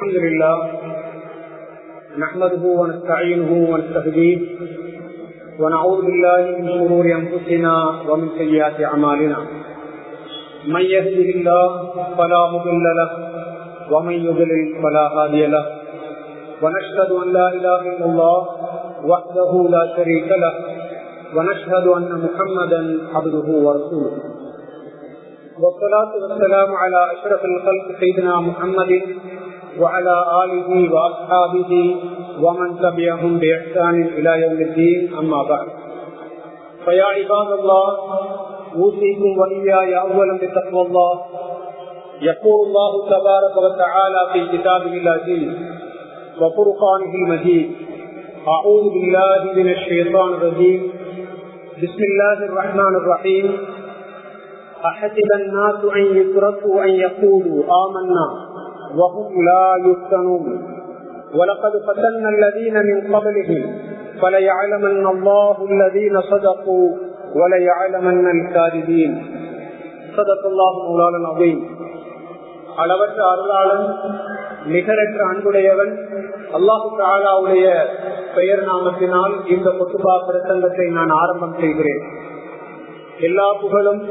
الحمد لله نحمده ونستعينه ونستهديه ونعوذ بالله من شرور أنفسنا ومن سيئات أعمالنا. من يهده الله فلا مضل له ومن يضلل فلا هادي له. ونشهد أن لا إله إلا الله وحده لا شريك له ونشهد أن محمدا عبده ورسوله. والصلاة والسلام على أشرف الخلق سيدنا محمد وعلى آله وأصحابه ومن تبعهم بإحسان إلى يوم الدين. أما بعد. فيا عباد الله أوصيكم وإياي أولا بتقوى الله. يقول الله تبارك وتعالى في كتابه العزيز وفرقانه المجيد أعوذ بالله من الشيطان الرجيم. بسم الله الرحمن الرحيم. أحسب الناس أن يتركوا أن يقولوا آمنا. وهم لا يفتنون ولقد فتنا الذين من قبلهم فليعلمن الله الذين صدقوا وليعلمن الكاذبين صدق الله مولانا العظيم அளவற்ற அருளாளன் நிகரற்ற அன்புடையவன் அல்லாஹு தாலாவுடைய பெயர் நாமத்தினால் இந்த கொத்துபா பிரசங்கத்தை நான் ஆரம்பம் செய்கிறேன் எல்லா புகழும்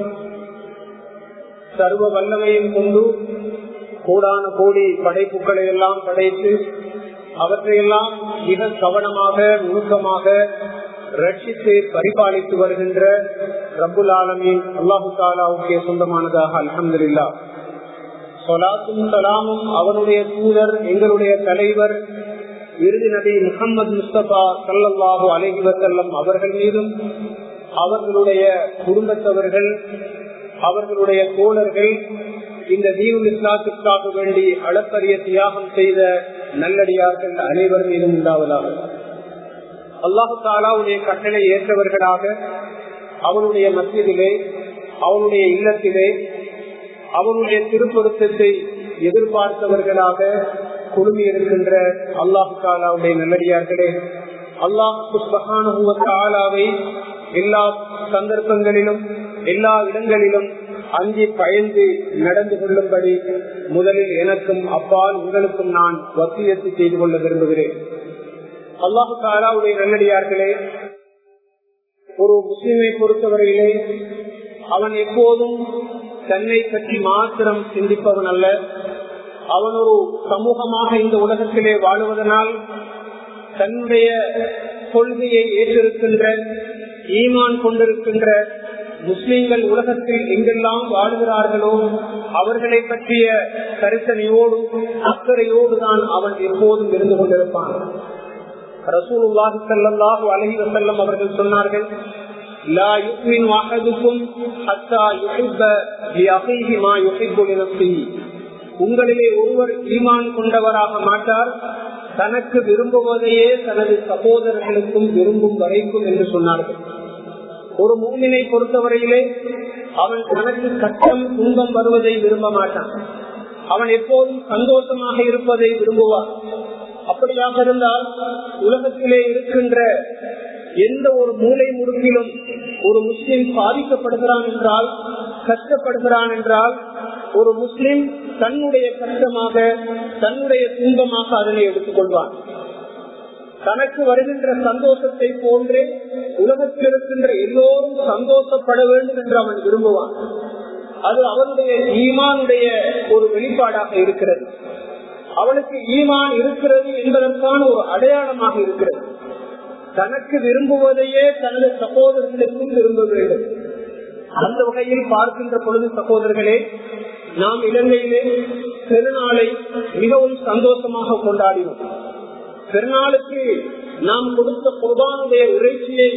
சர்வ வல்லமையும் கொண்டு கூடான கோடி படைப்புகளை எல்லாம் படைத்து அவற்றையெல்லாம் மிக கவனமாக நுணுக்கமாக ரட்சித்து பரிபாலித்து வருகின்ற ரபுல் ஆலமின் அல்லாஹு தாலாவுக்கு சொந்தமானதாக அலமதுல்லா சொலாத்தும் சலாமும் அவனுடைய தூதர் எங்களுடைய தலைவர் விருது நபி முகமது முஸ்தபா சல்லாஹு அலஹி வசல்லம் அவர்கள் மீதும் அவர்களுடைய குடும்பத்தவர்கள் அவர்களுடைய தோழர்கள் இந்த தீவுல் இஸ்லாத்துக்காக வேண்டி அளப்பரிய தியாகம் செய்த நல்லடியார்கள் அனைவர் மீதும் உண்டாவதாக. அல்லாஹு தாலாவுடைய கட்டளை ஏற்றவர்களாக அவனுடைய மத்தியிலே அவனுடைய இல்லத்திலே அவனுடைய திருப்பொருத்தத்தை எதிர்பார்த்தவர்களாக குழுமி இருக்கின்ற அல்லாஹு தாலாவுடைய நல்லடியார்களே அல்லாஹாவை எல்லா சந்தர்ப்பங்களிலும் எல்லா இடங்களிலும் அங்கே பயந்து நடந்து கொள்ளும்படி முதலில் எனக்கும் அப்பால் உங்களுக்கும் நான் வசியத்து செய்து கொள்ள விரும்புகிறேன். அல்லாஹு தாலாவுடைய நல்லடியார்களே ஒரு முஸ்லிமை பொறுத்தவரையிலே அவன் எப்போதும் தன்னை பற்றி மாத்திரம் சிந்திப்பவன் அல்ல. அவன் ஒரு சமூகமாக இந்த உலகத்திலே வாழுவதனால் தன்னுடைய கொள்கையை ஏற்றிருக்கின்ற ஈமான் கொண்டிருக்கின்ற முஸ்லிம்கள் உலகத்தில் எங்கெல்லாம் வாழ்கிறார்களோ அவர்களை பற்றிய கருத்தனையோடு அக்கறையோடு தான் அவன் எப்போதும் இருந்து கொண்டிருப்பான். ரசூலுல்லாஹி ஸல்லல்லாஹு அலைஹி வஸல்லம் அவர்கள் சொன்னார்கள் லா யுமின் அஹதுக்கும் ஹத்தா யுஹிப்ப மா யுஹிப்பு உங்களிலே ஒருவர் ஈமான் கொண்டவராக மாட்டார் தனக்கு விரும்புவதையே தனது சகோதரர்களுக்கும் விரும்பும் வரைக்கும் என்று சொன்னார்கள். ஒரு மூமினை பொறுத்தவரையிலே அவன் தனக்கு கஷ்டம் துன்பம் வருவதை விரும்ப மாட்டான். அவன் எப்போதும் சந்தோஷமாக இருப்பதை விரும்புவான். அப்படியாக இருந்தால் உலகத்திலே இருக்கின்ற எந்த ஒரு மூளை முடுக்கிலும் ஒரு முஸ்லிம் பாதிக்கப்படுகிறான் என்றால் கஷ்டப்படுகிறான் என்றால் ஒரு முஸ்லிம் தன்னுடைய கஷ்டமாக தன்னுடைய துன்பமாக அதனை எடுத்துக்கொள்வான். தனக்கு வருகின்ற சந்தோஷத்தை போன்றே உலகத்தில் இருக்கின்ற எல்லோரும் சந்தோஷப்பட வேண்டும் என்று அவன் விரும்புவான். அது அவனுடைய ஈமானுடைய ஒரு வெளிப்பாடாக இருக்கிறது. அவனுக்கு ஈமான் இருக்கிறது என்பதற்கான ஒரு அடையாளமாக இருக்கிறது. தனக்கு விரும்புவதையே தனது சகோதரர்களுக்கும் விரும்ப வேண்டும். அந்த வகையில் பார்க்கின்ற பொழுது சகோதரர்களே நாம் இலங்கையிலே பெருநாளை மிகவும் சந்தோஷமாக கொண்டாடினோம். பெருநாளுக்கு நாம் கொடுத்த குர்பானுடைய இறைச்சியை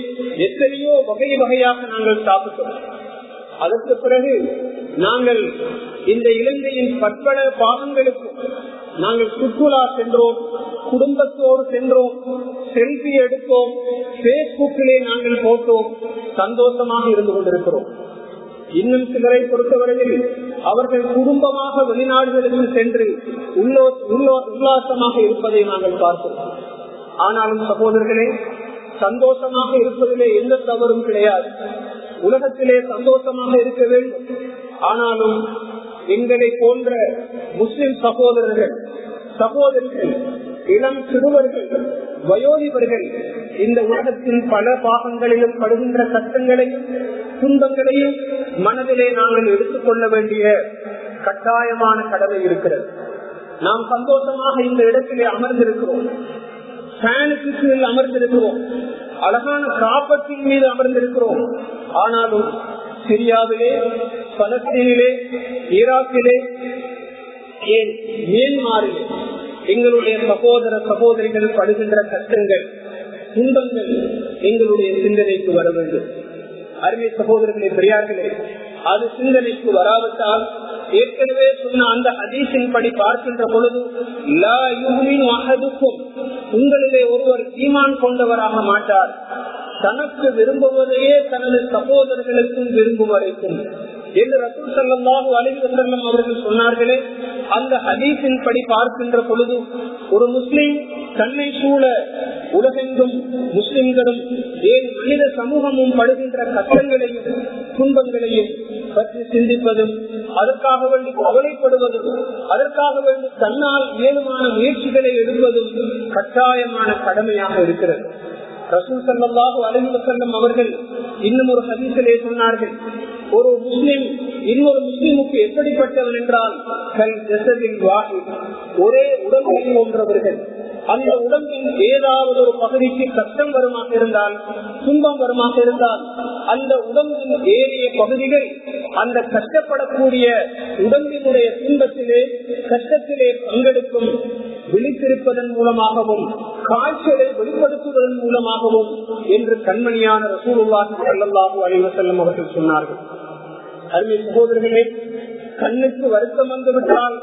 எத்தனையோ வகை வகையாக நாங்கள் சாப்பிட்டோம். அதற்கு பிறகு நாங்கள் இந்த இலங்கையின் பற்பல பாகங்களுக்கு நாங்கள் சுற்றுலா சென்றோம் குடும்பத்தோடு சென்றோம் செல்ஃபி எடுத்தோம் பேஸ்புக்கிலே நாங்கள் போட்டோம் சந்தோஷமாக இருந்து கொண்டிருக்கிறோம். இன்னும் சிலரை பொறுத்தவரையில் அவர்கள் குடும்பமாக வெளிநாடுகளுக்கு சென்று உல்லாசமாக இருப்பதை நாங்கள் பார்த்தோம். ஆனாலும் சகோதரர்களே சந்தோஷமாக இருப்பதிலே எந்த தவறும் கிடையாது. உலகத்திலே சந்தோஷமாக இருக்க வேண்டும். ஆனாலும் எங்களை போன்ற முஸ்லிம் சகோதரர்கள் சகோதரிகள் இளம் சிறுவர்கள் வயோதிபர்கள் இந்த உலகத்தின் பல பாகங்களிலும் படுகின்ற சட்டங்களையும் துன்பங்களையும் மனதிலே நாங்கள் எடுத்துக்கொள்ள வேண்டிய கட்டாயமான கடமை இருக்கிறது. நாம் சந்தோஷமாக இந்த இடத்திலே அமர்ந்திருக்கிறோம். ஃபேனுக்கு கீழ் அமர்ந்திருக்கிறோம். அழகான காப்பத்தின் மீது அமர்ந்திருக்கிறோம். ஆனாலும் சிரியாவிலே பலஸ்தீனிலே ஈராக்கிலே ஏன் மியன்மாரிலே எங்களுடைய சகோதர சகோதரிகள் படுகின்ற கஷ்டங்கள் துன்பங்கள் எங்களுடைய சிந்தனைக்கு வர வேண்டும். அருமை சகோதரர்களே பெரியார்களே அது சிந்தனைக்கு வராவிட்டால் ஏற்கனவே சொன்ன அந்த ஹதீசின் படி பார்க்கின்ற பொழுது உங்களிலே ஒருவர் ஈமான் கொண்டவராக மாட்டார். தனக்கு விரும்புவதையே தனது சகோதரர்களுக்கும் விரும்புவரைக்கும். என்று ரசூல் சல்லாஹூ அலிவசல்லம் அவர்கள் சொன்னார்களே அந்த ஹதீஸின் படி பார்க்கின்ற பொழுது ஒரு முஸ்லீம் தன்னை சூழ உலகெங்கும் முஸ்லிம்களும் ஏன் மனித சமூகமும் படுகின்ற கஷ்டங்களையும் துன்பங்களையும் பற்றி சிந்திப்பதும் அதற்காக வேண்டி கவலைப்படுவதும் அதற்காக வேண்டி தன்னால் ஏழுமான முயற்சிகளை எடுப்பதும் கட்டாயமான கடமையாக இருக்கிறது. ரசூல் சல்லாஹூ அலி அவர்கள் இன்னும் ஒரு சதீசிலே சொன்னார்கள் ஒரு முஸ்லிம் இன்னொரு முஸ்லிமுக்கு எப்படிப்பட்டவன் என்றால் கல் ஜசதின் வாகி ஒரே உடம்பை போன்றவர்கள். அந்த உடம்பின் ஏதாவது ஒரு பகுதிக்கு கஷ்டம் வருமாக இருந்தால் துன்பம் வருமாக இருந்தால் அந்த உடம்பின் ஏறிய பகுதிகள் அந்த கஷ்டப்படக்கூடிய உடம்பினுடைய துன்பத்திலே கஷ்டத்திலே பங்கெடுக்கும் விழித்திருப்பதன் மூலமாகவும் காய்ச்சலை வெளிப்படுத்துவதன் மூலமாகவும் என்று கண்மணியான ரசூலுல்லாஹி ஸல்லல்லாஹு அலைஹி வஸல்லம் அவர்கள் சொன்னார்கள். அருமை சகோதரர்களே கண்ணுக்கு வருத்தம் வந்துவிட்டால்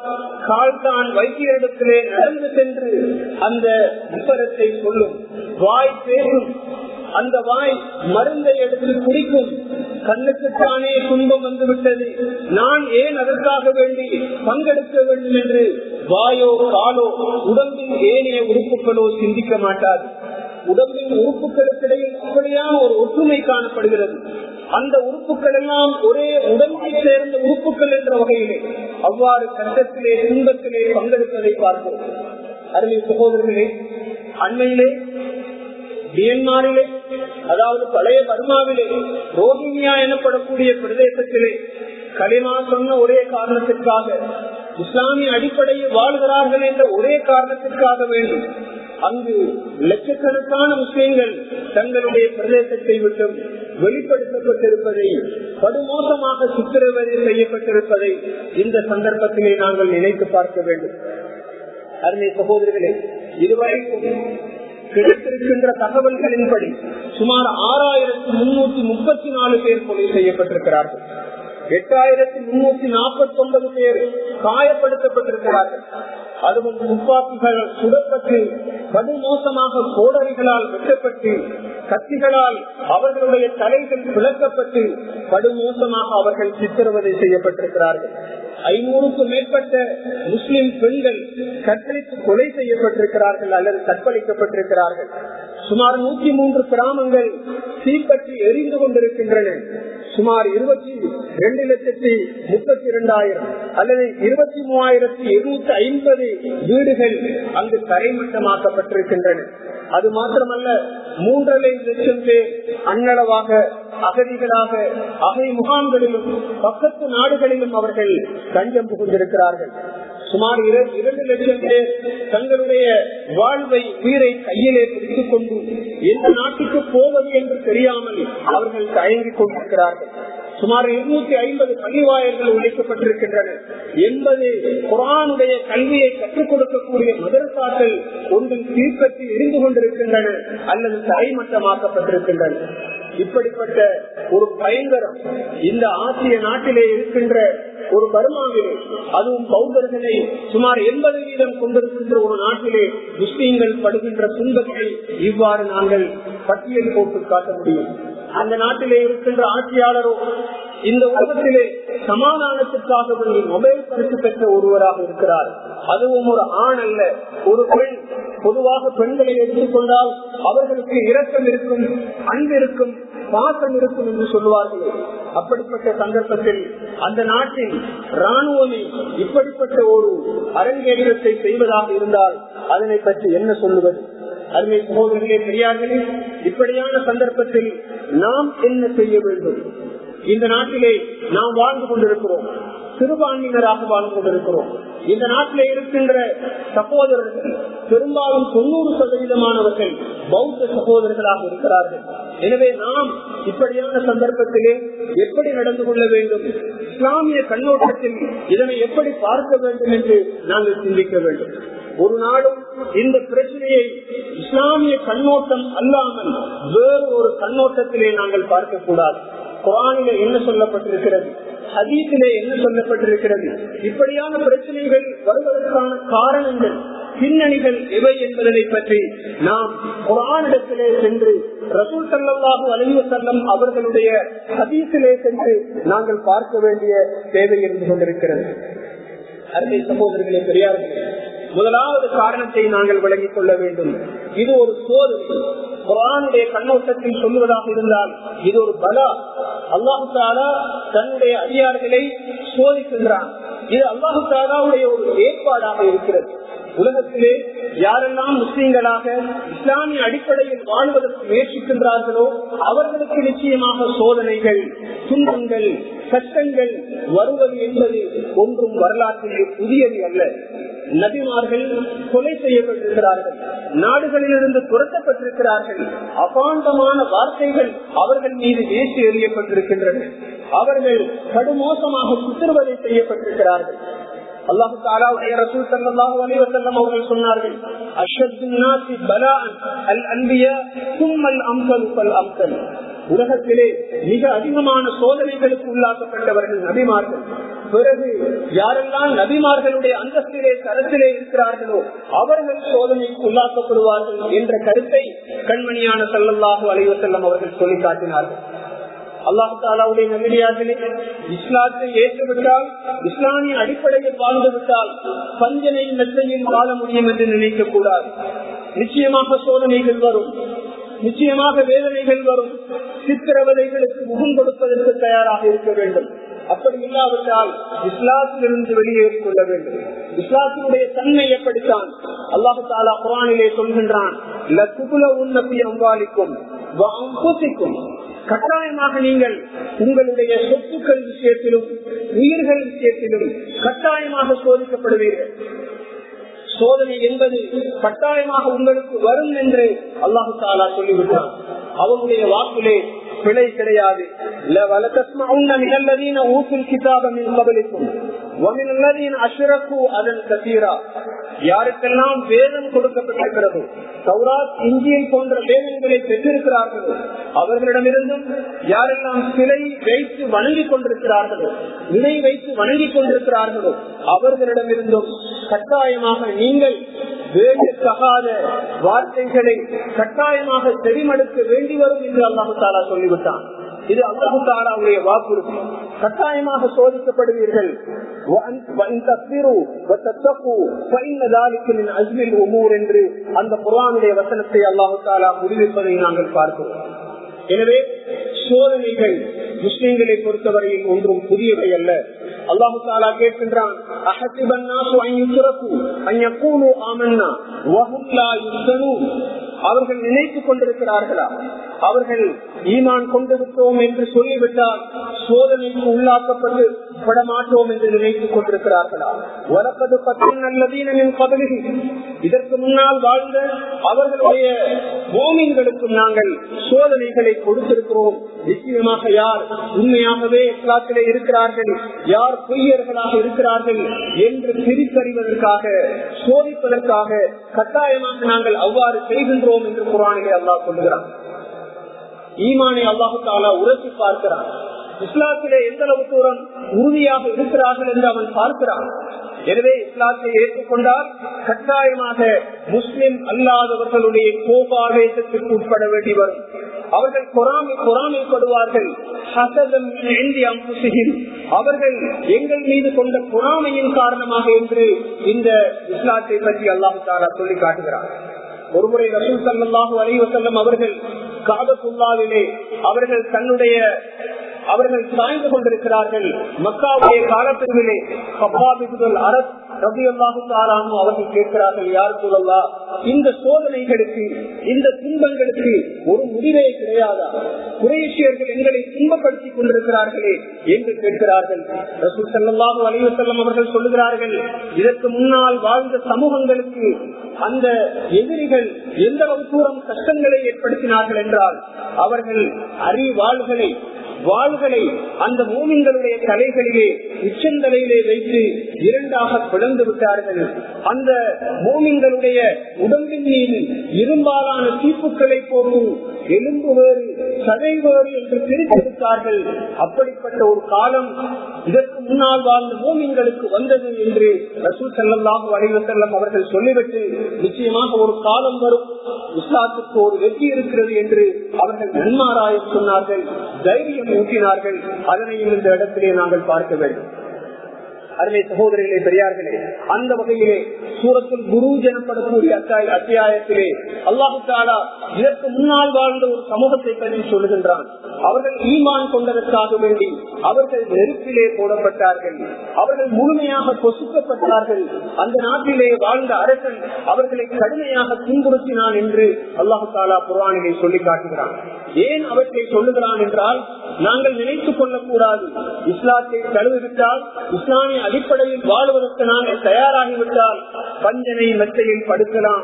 கால் தான் வைத்தியரிடத்திலே நடந்து சென்று அந்த விபரத்தை சொல்லும். வாய் பேசும். அந்த வாய் மருந்தை எடுத்து குடிக்கும். கண்ணுக்குத்தானே துன்பம் வந்துவிட்டது. நான் ஏன் அதற்காக வேண்டி பங்கெடுக்க வேண்டும் என்று வாயோ காலோ உடம்பின் ஏனைய உறுப்புகளோ சிந்திக்க மாட்டாது. உடம்பின் உறுப்புகளுக்கிடையில் அப்படியான ஒரு ஒற்றுமை காணப்படுகிறது. அந்த உறுப்புகள் எல்லாம் ஒரே உடம்பை சேர்ந்த உறுப்புகள் என்ற வகையிலே அவ்வாறு கஷ்டத்திலே துன்பத்திலே பங்கெடுப்பதை பார்க்கிறோம். அருமை சகோதரர்களே அண்மையிலே மியன்மாரிலே அதாவது பழைய பர்மாவிலே ரோஹிங்கியா எனப்படக்கூடிய பிரதேசத்திலே களிமா சொன்ன ஒரே காரணத்திற்காக இஸ்லாமிய அடிப்படையில் வாழ்கிறார்கள் என்ற ஒரே காரணத்திற்காக வேண்டும். அங்கு லட்சக்கணக்கான முஸ்லீம்கள் தங்களுடைய பிரதேசத்தை விட்டு வெளிப்படுத்தப்பட்டிருப்பதை படுமோசமாக சித்திரவதை செய்யப்பட்டிருப்பதை இந்த சந்தர்ப்பத்திலே நாங்கள் நினைத்து பார்க்க வேண்டும். அருமை சகோதரர்களே இதுவரைக்கும் கிடைத்திருக்கின்ற தகவல்களின்படி சுமார் ஆறாயிரத்தி முன்னூத்தி முப்பத்தி நாலு பேர் கொலை செய்யப்பட்டிருக்கிறார்கள். எட்டாயிரத்தி முன்னூத்தி நாற்பத்தி ஒன்பது பேர் காயப்படுத்தப்பட்டிருக்கிறார்கள். அதுவும் துப்பாக்கிகள் சுடப்பட்டு படுமோசமாக கோடரிகளால் வெட்டப்பட்டு கத்திகளால் அவர்களுடைய தலைகள் விளக்கப்பட்டு படுமோசமாக அவர்கள் சித்திரவதை செய்யப்பட்டிருக்கிறார்கள். ஐநூறுக்கும் மேற்பட்ட முஸ்லிம் பெண்கள் கற்பழித்து கொலை செய்யப்பட்டிருக்கிறார்கள் அல்லது கற்பழிக்கப்பட்டிருக்கிறார்கள். சுமார் நூத்தி மூன்று கிராமங்கள் தீப்பற்றி எரிந்து கொண்டிருக்கின்றன. சுமார் இருபத்தி இரண்டு லட்சத்தி முப்பத்தி இரண்டாயிரம் அல்லது இருபத்தி மூவாயிரத்தி இருநூத்தி ஐம்பது வீடுகள் அங்கு தரைமட்டமாக்கப்பட்டிருக்கின்றன. அது மாத்திரமல்ல மூன்றரை லட்சம் பேர் அன்னளவாக அகதிகளாக அகை முகாம்களிலும் பக்கத்து நாடுகளிலும் அவர்கள் தஞ்சம் புகுந்திருக்கிறார்கள். சுமார் இரண்டு லட்சம் பேர் தங்களுடைய வாழ்வை உயிரை கையிலே பிடித்துக் கொண்டு எந்த நாட்டுக்கு போவது என்று தெரியாமல் அவர்கள் தயங்கிக் கொண்டிருக்கிறார்கள். சுமார் இருநூத்தி ஐம்பது பள்ளிவாயல்கள் உழைக்கப்பட்டிருக்கின்றன என்பது குரானுடைய கல்வியை கற்றுக் கொடுக்கக்கூடிய மதரசாக்கள் ஒன்றில் தீர்க்கத்தி எரிந்து கொண்டிருக்கின்றன அல்லது தரைமட்டமாக்கப்பட்டிருக்கின்றன. இப்படிப்பட்ட ஒரு பயங்கரம் இந்த ஆசிய நாட்டிலே இருக்கின்ற ஒரு பருமாவிலே அதுவும் பௌத்தர்களை சுமார் எண்பது வீதம் கொண்டிருக்கின்ற ஒரு நாட்டிலே முஸ்லீம்கள் படுகின்ற துன்பத்தை இவ்வாறு நாங்கள் பட்டியல் போட்டு காட்ட முடியும். அந்த நாட்டிலே இருக்கின்ற ஆட்சியாளரோ இந்த உலகத்திலே சமாதானத்திற்காக வேண்டி மொபைல் பரிசு பெற்ற ஒருவராக இருக்கிறார். அதுவும் ஒரு ஆண் அல்ல ஒரு பெண். பொதுவாக பெண்களை எடுத்துக்கொண்டால் அவர்களுக்கு இரக்கம் இருக்கும் அன்பு இருக்கும் பாசம் இருக்கும் என்று சொல்லுவார்கள். அப்படிப்பட்ட சந்தர்ப்பத்தில் அந்த நாட்டின் ராணுவமே இப்படிப்பட்ட ஒரு அரங்கேற்றத்தை செய்வதாக இருந்தால் அதனை பற்றி என்ன சொல்லுவது? அருமை சகோதரர்களே பெரியார்களே இப்படியான சந்தர்ப்பத்தில் நாம் என்ன செய்ய வேண்டும்? இந்த நாட்டிலே நாம் வாழ்ந்து கொண்டிருக்கிறோம். சிறுபான்மையினராக வாழ்ந்து கொண்டிருக்கிறோம். இந்த நாட்டில இருக்கின்ற சகோதரர்கள் பெரும்பாலும் தொண்ணூறு சதவீதமானவர்கள் பௌத்த சகோதரர்களாக இருக்கிறார்கள். எனவே நாம் இப்படியான சந்தர்ப்பத்திலே எப்படி நடந்து கொள்ள வேண்டும்? இஸ்லாமிய கண்ணோட்டத்தில் இதனை எப்படி பார்க்க வேண்டும் என்று நாங்கள் சிந்திக்க வேண்டும். ஒரு நாளும் இந்த பிரச்சனையை இஸ்லாமிய கண்ணோட்டம் அல்லாமல் வேறு ஒரு கண்ணோட்டத்திலே நாங்கள் பார்க்கக்கூடாது. குரானில என்ன சொல்லப்பட்டிருக்கிறது? ஹதீஸிலே என்ன சொல்லப்பட்டிருக்கிறது? இப்படியான பிரச்சனைகள் வருவதற்கான காரணங்கள் பின்னணிகள் எவை என்பதனை பற்றி நாம் குரானிடத்திலே சென்று ரசூல் சல்லாஹு அலைவ செல்லம் அவர்களுடைய ஹதீஸிலே சென்று நாங்கள் பார்க்க வேண்டிய தேவை இருந்து கொண்டிருக்கிறது. அருமை சகோதரர்களே பெரியார்களே முதலாவது காரணத்தை நாங்கள் விளங்கிக் கொள்ள வேண்டும். இது ஒரு சோதனை குரானுடைய கண்ணோட்டத்தில் சொல்லுவதாக இருந்தால் இது ஒரு பலா. அல்லாஹு தன்னுடைய அதிகாரிகளை சோதிக்கின்றான். இது அல்லாஹு தாலாவுடைய ஒரு ஏற்பாடாக இருக்கிறது. உலகத்திலே யாரெல்லாம் முஸ்லீம்களாக இஸ்லாமிய அடிப்படையில் வாழ்வதற்கு முயற்சிக்கின்றார்களோ அவர்களுக்கு நிச்சயமாக சோதனைகள் துன்பங்கள் கஷ்டங்கள் வருவது என்பது ஒன்றும் வரலாற்றிலே புதியது அல்ல. நபிமார்கள் கொலை செய்யப்பட்டிருக்கிறார்கள். நாடுகளிலிருந்து துரத்தப்பட்டிருக்கிறார்கள். அபாண்டமான வார்த்தைகள் அவர்கள் மீது வீசி எறியப்பட்டிருக்கின்றன. அவர்கள் கடுமோசமாக சித்திரவதை செய்யப்பட்டிருக்கிறார்கள். அல்லாஹு தாலாவுடைய ரசூல் சல்லாஹு அவர்கள் சொன்னார்கள் அஷத்து அல் அன்பிய கும்மல் அம்சல் பல் அம்சல். உலகத்திலே மிக அதிகமான சோதனைகளுக்கு உள்ளாக்கப்பட்டவர்கள் நபிமார்கள். பிறகு யாரெல்லாம் நபிமார்களுடைய அந்தஸ்திலே தரத்திலே இருக்கிறார்களோ அவர்கள் சோதனைக்கு உள்ளாக்கப்படுவார்கள் என்ற கருத்தை கண்மணியான சல்லல்லாஹு அலைவ செல்லம் அவர்கள் சொல்லி காட்டினார்கள் அல்லாஹு தாலாவுடைய நம்பிக்கையார்களே இஸ்லாத்தை ஏற்றுவிட்டால் இஸ்லாமிய அடிப்படையில் வாழ்ந்து விட்டால் பஞ்சனையும் நெச்சையும் வாழ முடியும் என்று நினைக்க கூடாது நிச்சயமாக சோதனைகள் வரும். நிச்சயமாக வேதனைகள் வரும். சித்திரவதைகளுக்கு முகம் கொடுப்பதற்கு தயாராக இருக்க வேண்டும். அப்படி இல்லாவிட்டால் இஸ்லாத்திலிருந்து வெளியேறிக் கொள்ள வேண்டும். இஸ்லாத்தினுடைய தன்மை எப்படித்தான்? அல்லாஹு தாலா குரானிலே சொல்கின்றான் அம்பாலிக்கும் கட்டாயமாக நீங்கள் உங்களுடைய சொத்துக்கள் விஷயத்திலும் உயிர்கள் விஷயத்திலும் கட்டாயமாக சோதிக்கப்படுவீர்கள். சோதனை என்பது கட்டாயமாக உங்களுக்கு வரும் என்று அல்லாஹு தாலா சொல்லிவிட்டான். அவருடைய வாக்கிலே பிழை கிடையாது. யாருக்கெல்லாம் வேதம் கொடுக்கப்பட்டிருக்கிறதோ? சௌராத் இந்தியை போன்ற வேதங்களை பெற்றிருக்கிறார்களோ. அவர்களிடமிருந்தும் யாரெல்லாம் சிலை வைத்து வணங்கிக் கொண்டிருக்கிறார்களோ வினை வைத்து வணங்கிக் கொண்டிருக்கிறார்களோ அவர்களிடமிருந்தும் கட்டாயமாக நீங்கள் வேண்டத்தகாத வார்த்தைகளை கட்டாயமாக செடிமடுக்க வேண்டி வரும் என்று அல்லாஹு தாலா சொல்லிவிட்டான். இது அல்லாஹு தாலாவுடைய வாக்குறுதி. கட்டாயமாக சோதிக்கப்படுவீர்கள். என்று அந்த புறானுடைய வசனத்தை அல்லாஹு தாலா முடிவிப்பதை நாங்கள் பார்க்கிறோம் எனவே சோதனைகள் முஸ்லிம்களை பொறுத்தவரையில் ஒன்றும் புதியவை அல்ல. அல்லாஹு தாலா கேட்கின்றான் அவர்கள் நினைத்துக் கொண்டிருக்கிறார்களா? அவர்கள் ஈமான் கொண்டிருக்கிறோம் என்று சொல்லிவிட்டால் சோதனைக்கு உள்ளாக்கப்பட்டு படமாட்டோம் என்று நினைத்துக் கொண்டிருக்கிறார்களா? வளர்ப்பது பத்து நல்லதீனின் பதவி இதற்கு முன்னால் வாழ்ந்த அவர்களுடைய ஓமின்களுக்கும் நாங்கள் சோதனைகளை கொடுத்திருக்கிறோம். நிச்சயமாக யார் உண்மையாகவே இஸ்லாத்திலே இருக்கிறார்கள் யார் பொய்யர்களாக இருக்கிறார்கள் என்று பிரித்தறிவதற்காக சோதிப்பதற்காக கட்டாயமாக நாங்கள் அவ்வாறு செய்கின்றோம் என்று குரானிலே அல்லாஹ் சொல்லுகிறான். ஈமானை அல்லாஹு உரசி பார்க்கிறான். இஸ்லாத்திலே எந்த அளவு தூரம் உறுதியாக இருக்கிறார்கள் என்று அவன் பார்க்கிறான். எனவே இஸ்லாத்தை ஏற்றுக்கொண்டால் கட்டாயமாக முஸ்லிம் அல்லாதவர்களுடைய கோபாவேசத்திற்கு உட்பட வேண்டி வரும். அவர்கள் பொறாமை பொறாமைப்படுவார்கள் ஹசதம் ஏந்தி அம்புசிகில் அவர்கள் எங்கள் மீது கொண்ட பொறாமையின் காரணமாக என்று இந்த இஸ்லாத்தை பற்றி அல்லாஹு தாரா சொல்லி காட்டுகிறார்கள் ஒருமுறை ரசூல் சல்லாஹு அலைவசல்லம் அவர்கள் காபத்துல்லாவிலே அவர்கள் தன்னுடைய அவர்கள் சாய்ந்து கொண்டிருக்கிறார்கள். மக்காவுடைய காலப்பிரிவிலே அரசு அவர்கள் கேட்கிறார்கள் யார் சொல்லலா இந்த சோதனைகளுக்கு இந்த துன்பங்களுக்கு ஒரு முடிவே கிடையாதா? குரேஷியர்கள் எங்களை துன்பப்படுத்திக் கொண்டிருக்கிறார்களே என்று கேட்கிறார்கள். ரசூல் செல்லல்லாஹு அலைவசல்லம் அவர்கள் சொல்லுகிறார்கள் இதற்கு முன்னால் வாழ்ந்த சமூகங்களுக்கு அந்த எதிரிகள் எந்த அளவு தூரம் கஷ்டங்களை ஏற்படுத்தினார்கள் என்றால் அவர்கள் அறிவாள்களை வாள்களை அந்த மூமின்களுடைய தலைகளிலே உச்சந்தலையிலே வைத்து இரண்டாக பிளந்து விட்டார்கள். அந்த மூமின்களுடைய உடம்பின் மீது இரும்பாலான தீப்புக்களை போட்டு எலும்பு வேறு சதை வேறு என்று பிரித்தெடுத்தார்கள் அப்படிப்பட்ட ஒரு காலம் இதற்கு முன்னால் வாழ்ந்த மூமின்களுக்கு வந்தது என்று ரசூல் செல்லல்லாஹு அலைவசல்லம் அவர்கள் சொல்லிவிட்டு நிச்சயமாக ஒரு காலம் வரும். இஸ்லாத்துக்கு ஒரு வெற்றி இருக்கிறது என்று அவர்கள் நன்மாராயம் சொன்னார்கள் தைரியம் ஊட்டினார்கள். அதனையும் இந்த இடத்திலே நாங்கள் பார்க்க வேண்டும். அருமை சகோதரிகளே பெரியார்களே அந்த வகையிலே சூரத்தில் குரு எனப்படக்கூடிய அத்தியாயத்திலே அல்லாஹு தாலா இதற்கு முன்னால் வாழ்ந்த ஒரு சமூகத்தை பற்றி சொல்லுகின்றான். அவர்கள் ஈமான் கொண்டதற்காக வேண்டி அவர்கள் நெருப்பிலே போடப்பட்டார்கள். அவர்கள் முழுமையாக பொசுக்கப்பட்டார்கள் அந்த நாட்டிலே வாழ்ந்த அரசன் அவர்களை கடுமையாக துன்புறுத்தினான் என்று அல்லாஹு தாலா புராணினை சொல்லி காட்டுகிறான். ஏன் அவற்றை சொல்லுகிறான் என்றால் நாங்கள் நினைத்துக் கொள்ளக்கூடாது. இஸ்லாத்தை தழுவிவிட்டால் இஸ்லாமிய அடிப்படையில் வாழ்வதற்கு நாங்கள் தயாராகிவிட்டால் பஞ்சனை மெத்தையில் படுக்கலாம்.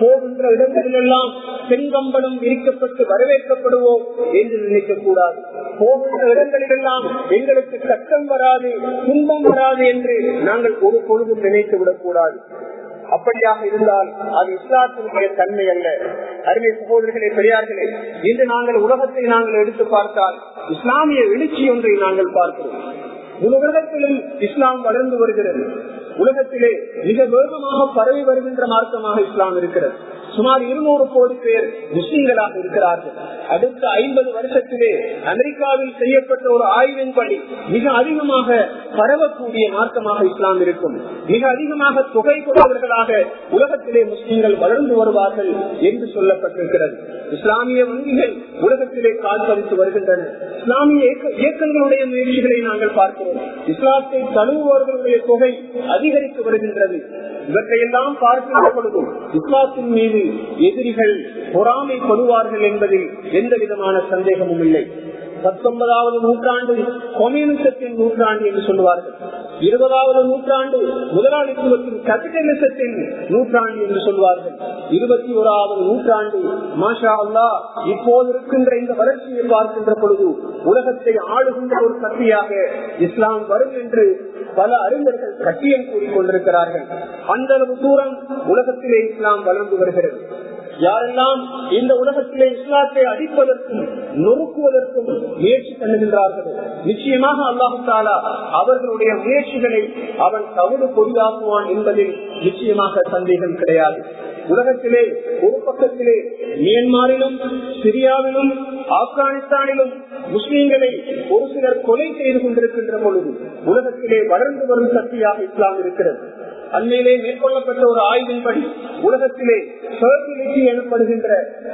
போகின்ற இடங்களிலெல்லாம் செங்கம்பளம் விரிக்கப்பட்டு வரவேற்கப்படுவோம் என்று நினைக்க கூடாது போகின்ற இடங்களிலெல்லாம் எங்களுக்கு கஷ்டம் வராது துன்பம் வராது என்று நாங்கள் ஒரு பொழுது நினைத்து விடக்கூடாது. அப்படியாக இருந்தால் அது இஸ்லாத்தினுடைய தன்மை அல்ல. அருமை சகோதரர்களே பெரியார்களே இன்று நாங்கள் உலகத்தை நாங்கள் எடுத்து பார்த்தால் இஸ்லாமிய எழுச்சி ஒன்றை நாங்கள் பார்க்கிறோம். உலகத்திலும் இஸ்லாம் வளர்ந்து வருகிறது. உலகத்திலே மிக வேகமாக பரவி வருகின்ற மார்க்கமாக இஸ்லாம் இருக்கிறது. சுமார் இருநூறு கோடி பேர் முஸ்லீம்களாக இருக்கிறார்கள். அடுத்த ஐம்பது வருஷத்திலே அமெரிக்காவில் செய்யப்பட்ட ஒரு ஆய்வின்படி மிக அதிகமாக பரவக்கூடிய மார்க்கமாக இஸ்லாம் இருக்கும். மிக அதிகமாக தொகை கொண்டவர்களாக உலகத்திலே முஸ்லீம்கள் வளர்ந்து வருவார்கள் என்று சொல்லப்பட்டிருக்கிறது. இஸ்லாமிய வங்கிகள் உலகத்திலே கால்பதித்து வருகின்றன. இஸ்லாமிய இயக்கங்களுடைய முயற்சிகளை நாங்கள் பார்க்கிறோம். இஸ்லாத்தை தழுவுவர்களுடைய தொகை அதிகரித்து வருகின்றது. இவற்றையெல்லாம் பார்க்கின்ற பொழுது இஸ்லாத்தின் மீது எதிரிகள் பொறாமைப்படுவார்கள் என்பதில் எந்த விதமான சந்தேகமும் இல்லை. பத்தொன்பதாவது நூற்றாண்டு கம்யூனிசத்தின் நூற்றாண்டு என்று சொல்லுவார்கள். இருபதாவது நூற்றாண்டு முதலாளித்துவத்தின் கேபிட்டலிசத்தின் நூற்றாண்டு என்று சொல்வார்கள் இருபத்தி ஓராவது நூற்றாண்டு மாஷா அல்லா இப்போது இருக்கின்ற இந்த வளர்ச்சியை பார்க்கின்ற பொழுது உலகத்தை ஆளுகின்ற ஒரு சக்தியாக இஸ்லாம் வரும் என்று பல அறிஞர்கள் கட்டியம் கூறிக்கொண்டிருக்கிறார்கள் அந்த அளவு தூரம் உலகத்திலே இஸ்லாம் வளர்ந்து வருகிறது. யாரெல்லாம் இந்த உலகத்திலே இஸ்லாத்தை அடிப்பதற்கும் நொறுக்குவதற்கும் முயற்சி பண்ணுகின்றார்களோ நிச்சயமாக அல்லாஹு தாலா அவர்களுடைய முயற்சிகளை அவன் தவறு பொறியாக்குவான் என்பதில் நிச்சயமாக சந்தேகம் கிடையாது. உலகத்திலே ஒரு பக்கத்திலே மியன்மாரிலும் சிரியாவிலும் ஆப்கானிஸ்தானிலும் முஸ்லீம்களை ஒரு சிலர் கொலை செய்து கொண்டிருக்கின்ற பொழுது உலகத்திலே வளர்ந்து வரும் சக்தியாக இஸ்லாம் இருக்கிறது. அண்மையிலே மேற்கொள்ளப்பட்ட ஒரு ஆய்வின்படி உலகத்திலே எனப்படுகின்ற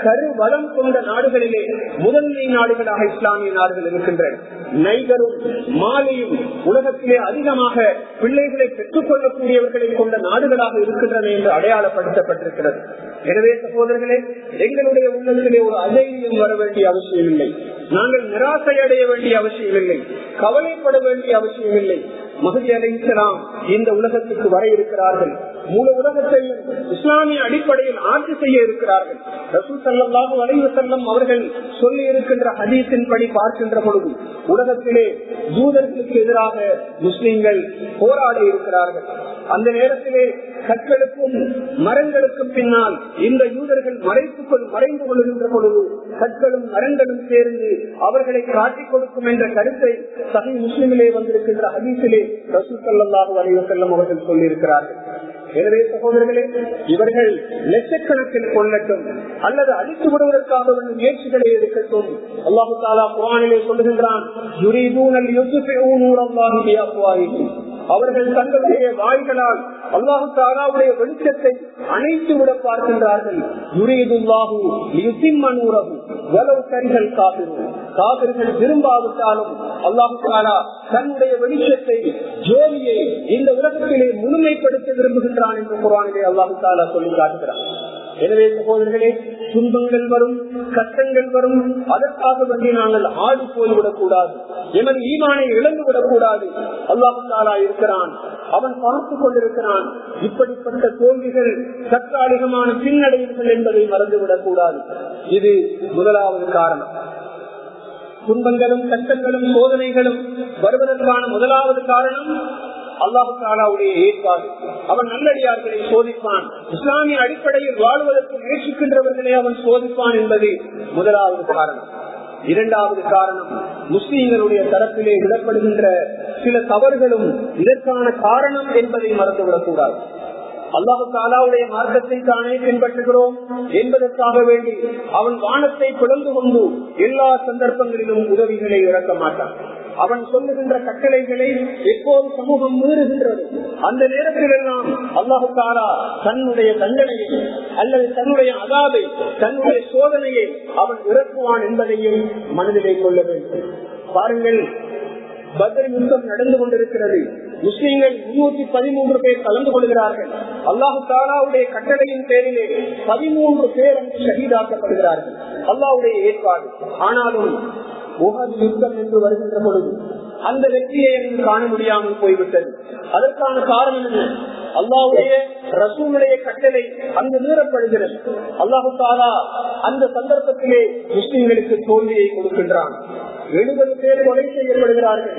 கருவளம் கொண்ட நாடுகளிலே முதன்மை நாடுகளாக இஸ்லாமிய நாடுகள் இருக்கின்றன. நைகரும் மாலையும் உலகத்திலே அதிகமாக பிள்ளைகளை பெற்றுக் கொள்ளக்கூடியவர்களை கொண்ட நாடுகளாக இருக்கின்றன என்று அடையாளப்படுத்தப்பட்டிருக்கிறது. எனவே சகோதரர்களே எங்களுடைய உள்ளத்திலே ஒரு அதைரியம் வர வேண்டிய அவசியம் இல்லை நாங்கள் நிராசை அடைய வேண்டிய அவசியம் இல்லை கவலைப்பட வேண்டிய அவசியம் இல்லை மகதி அலைசலாம் இந்த உலகத்துக்கு வர இருக்கிறார்கள். மூல உலகத்தையும் இஸ்லாமிய அடிப்படையில் ஆட்சி செய்ய இருக்கிறார்கள். ரசூ சல்லாஹூ அலைவு செல்லம் அவர்கள் சொல்லி இருக்கின்ற ஹதீஸின் படி பார்க்கின்ற பொழுது உலகத்திலே தூதர்களுக்கு எதிராக முஸ்லிம்கள் போராட இருக்கிறார்கள். அந்த நேரத்திலே கற்களுக்கும் மரங்களுக்கும் பின்னால் இந்த யூதர்கள் மறைத்துக் கொள் மறைந்து கொள்கின்ற பொழுது கற்களும் மரங்களும் சேர்ந்து அவர்களை காட்டிக் கொடுக்கும் என்ற கருத்தை சகி முஸ்லிமிலே வந்திருக்கின்ற ஹதீசிலே ரசூசல்லாஹு அலைவசல்லம் அவர்கள் சொல்லியிருக்கிறார்கள். எனவே சகோதரர்களே இவர்கள் லட்சக்கணக்கில் கொள்ளட்டும் அல்லது அழித்து விடுவதற்காக முயற்சிகளை எடுக்கட்டும். அல்லாஹு தாலா குரானிலே சொல்லுகின்றான் அவர்கள் தங்களுடைய வாய்களால் அல்லாஹு தாலாவுடைய வெளிச்சத்தை அணைத்து விட பார்க்கின்றார்கள். கரிகள் காப்பிரும் காவிர்கள் விரும்பாவிட்டாலும் அல்லாஹு தாலா தன்னுடைய வெளிச்சத்தை ஜோதியை இந்த உலகத்திலே முழுமைப்படுத்த இருக்கிறான் என்று குரானிலே அல்லாஹு தாலா சொல்லி காட்டுகிறான். எனவே சகோதரர்களே துன்பங்கள் வரும் கஷ்டங்கள் வரும். அதற்காக வேண்டி நாங்கள் ஆடு போய்விடக் கூடாது எமது ஈமானை இழந்து விடக்கூடாது அல்லாஹாலா இருக்கிறான். அவன் பார்த்து கொண்டிருக்கிறான். இப்படிப்பட்ட தோல்விகள் தற்காலிகமான பின்னடைவுகள் என்பதை மறந்துவிடக் கூடாது இது முதலாவது காரணம். துன்பங்களும் கஷ்டங்களும் சோதனைகளும் வருவதற்கான முதலாவது காரணம் அல்லாஹு தாலாவுடைய ஏற்பாடு. அவன் நல்லடியார்களை சோதிப்பான். இஸ்லாமிய அடிப்படையில் வாழ்வதற்கு முயற்சிக்கின்றவர்களை அவன் சோதிப்பான் என்பது முதலாவது காரணம். இரண்டாவது காரணம் முஸ்லீம்களுடைய தரப்பிலே விடப்படுகின்ற சில தவறுகளும் இதற்கான காரணம் என்பதை மறந்துவிடக் கூடாது அல்லாஹு தாலாவுடைய மார்க்கத்தை தானே பின்பற்றுகிறோம் என்பதற்காக வேண்டி அவன் வானத்தை பிளந்து கொண்டு எல்லா சந்தர்ப்பங்களிலும் உதவிகளை இழக்க மாட்டான். அவன் சொல்லுகின்ற கட்டளைகளை எப்போது சமூகம் மீறுகின்றது? அந்த நேரத்தில் எல்லாம் அல்லாஹு தன்னுடைய தண்டனையை அல்லது தன்னுடைய அதாவை தன்னுடைய சோதனையை அவன் இறக்குவான் என்பதையும் மனதிலே கொள்ள வேண்டும். பாருங்கள் பத்ரி யுத்தம் நடந்து கொண்டிருக்கிறது. முஸ்லீம்கள் முன்னூத்தி பதிமூன்று பேர் கலந்து கொள்கிறார்கள். அல்லாஹு தாலாவுடைய கட்டளையின் பேரிலே பதிமூன்று பேர் அங்கு ஷஹீதாக்கப்படுகிறார்கள். அல்லாவுடைய ஏற்பாடு. ஆனாலும் முகது யுத்தம் என்று வருகின்ற பொழுது அந்த வெற்றியை காண முடியாமல் போய்விட்டது. அதற்கான காரணம் என்ன? அல்லாவுடைய ரசூனுடைய கட்டளை அங்கு மீறப்படுகிறது. அல்லாஹு தாலா அந்த சந்தர்ப்பத்திலே முஸ்லிம்களுக்கு தோல்வியை கொடுக்கின்றான். எழுபது பேர் கொலை செய்யப்படுகிறார்கள்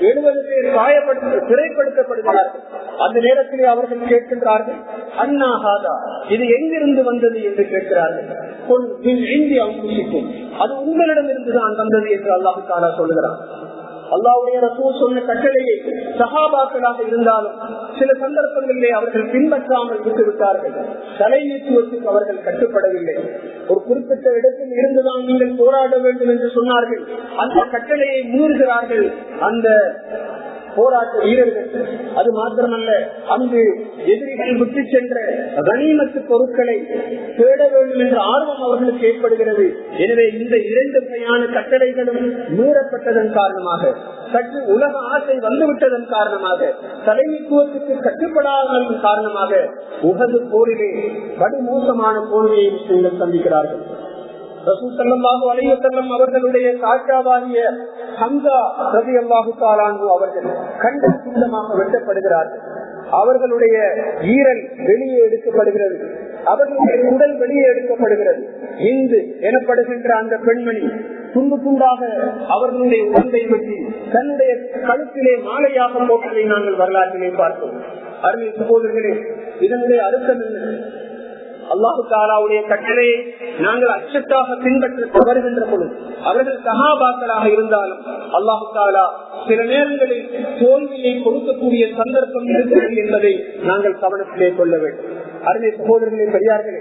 எழுபது பேர் காயப்பட்டு சிறைப்படுத்தப்படுகிறார்கள். அந்த நேரத்திலே அவர்கள் கேட்கின்றார்கள் அண்ணாகாதா இது எங்கிருந்து வந்தது? என்று கேட்கிறார்கள். அது உங்களிடம் இருந்துதான் வந்தது என்று அல்லாஹு தாலா சொல்லுகிறான். அல்லாவுடைய ரசூல் சொன்ன கட்டளையை சகாபாக்களாக இருந்தாலும் சில சந்தர்ப்பங்களிலே அவர்கள் பின்பற்றாமல் விட்டுவிட்டார்கள். தலைமைத்துவத்துக்கு அவர்கள் கட்டுப்படவில்லை. ஒரு குறிப்பிட்ட இடத்தில் இருந்துதான் நீங்கள் போராட வேண்டும் என்று சொன்னார்கள். அந்த கட்டளையை மீறுகிறார்கள். அந்த போராட்ட வீரர்கள். அது மாத்திரமல்ல அங்கு எதிரிகள் விட்டு சென்ற கனிமத்து பொருட்களை தேட வேண்டும் என்ற ஆர்வம் அவர்களுக்கு ஏற்படுகிறது. எனவே இந்த இரண்டு வகையான கட்டளைகளும் மீறப்பட்டதன் காரணமாக சற்று உலக ஆசை வந்துவிட்டதன் காரணமாக தலைமைத்துவத்துக்கு கட்டுப்படாததன் காரணமாக உகது போரிலே படுமோசமான போர்வையை நீங்கள் சந்திக்கிறார்கள். அவர்களுடைய காட்டாவாகிய ஹங்கா ரவி அல்லாஹு தாலானு அவர்கள் கண்ட துண்டமாக வெட்டப்படுகிறார்கள். அவர்களுடைய ஈரல் வெளியே எடுக்கப்படுகிறது. அவர்களுடைய உடல் வெளியே எடுக்கப்படுகிறது. இந்து எனப்படுகின்ற அந்த பெண்மணி துண்டு துண்டாக அவர்களுடைய உடம்பை பற்றி தன்னுடைய கழுத்திலே மாலையாக போட்டதை நாங்கள் வரலாற்றிலே பார்த்தோம். அருமை சகோதரர்களே இதனுடைய அர்த்தம் என்ன? அல்லாஹு தாலாவுடைய கட்டளையை நாங்கள் அச்சத்தாக பின்பற்ற தவறுகின்ற பொழுது அவர்கள் சகாபாக்களாக இருந்தாலும் அல்லாஹு தாலா சில நேரங்களில் தோல்வியை கொடுக்கக்கூடிய சந்தர்ப்பம் இருக்கிறது என்பதை நாங்கள் கவனத்திலே கொள்ள வேண்டும். அருமை சகோதரர்களே பெரியார்களே